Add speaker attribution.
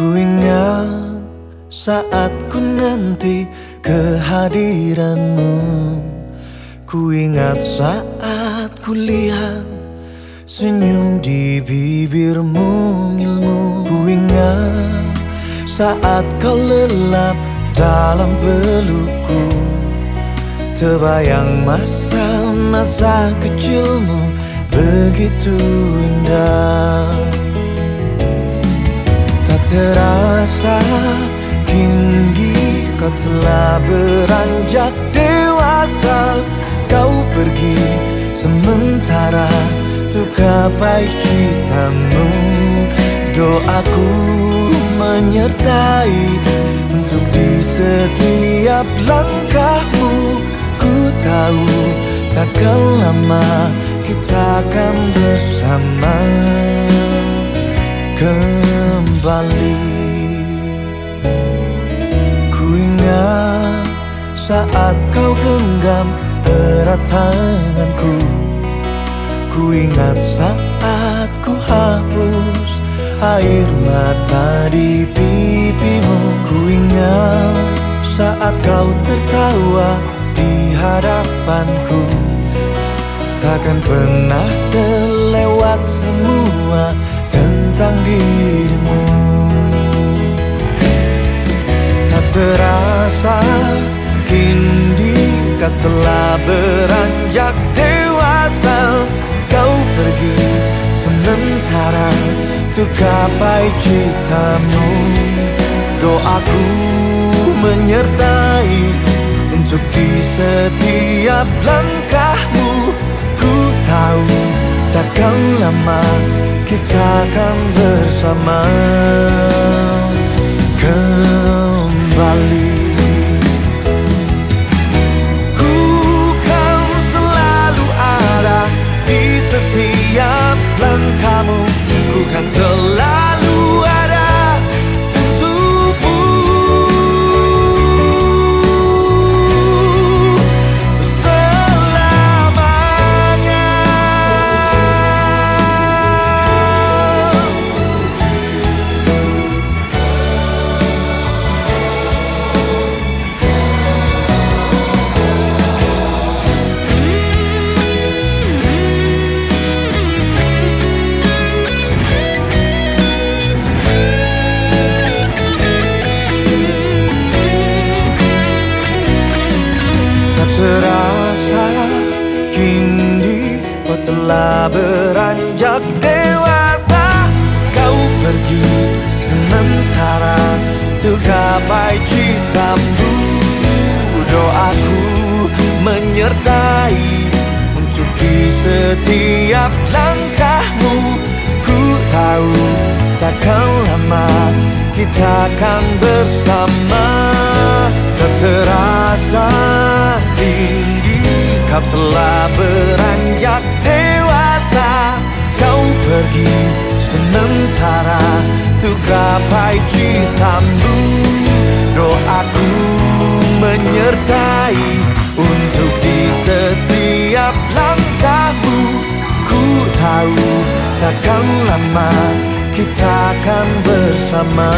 Speaker 1: Ku ingat saat ku nanti kehadiranmu. Ku ingat saat ku lihat senyum di bibirmu ilmu Ku ingat saat kau lelap dalam pelukku. Terbayang masa-masa kecilmu begitu indah terasa kini kau telah beranjak dewasa. Kau pergi sementara untuk gapai citamu. Doaku menyertai untuk di setiap langkahmu. Tahu takkan lama kita akan bersama kembali. Ku ingat saat kau genggam erat tanganku. Ku ingat saat ku hapus air mata di pipimu. Ku ingat saat kau tertawa hadapanku. Takkan pernah terlewat semua tentang dirimu. Tak terasa kini kau telah beranjak dewasa. Kau pergi sementara untuk gapai citamu. Doaku menyertai untuk di setiap langkahmu. Ku tahu takkan lama kita akan bersama Kembali. Ku kan selalu ada di setiap langkahmu. Ku kan selalu Kini kau telah beranjak dewasa. Kau pergi sementara Untuk gapai citamu Doaku menyertai Untuk di setiap langkahmu. Ku tahu takkan lama Kita akan bersama. Tak terasa Kau telah beranjak Untuk gapai citamu Doaku menyertai. Untuk di setiap langkahmu Ku tahu takkan lama Kita akan bersama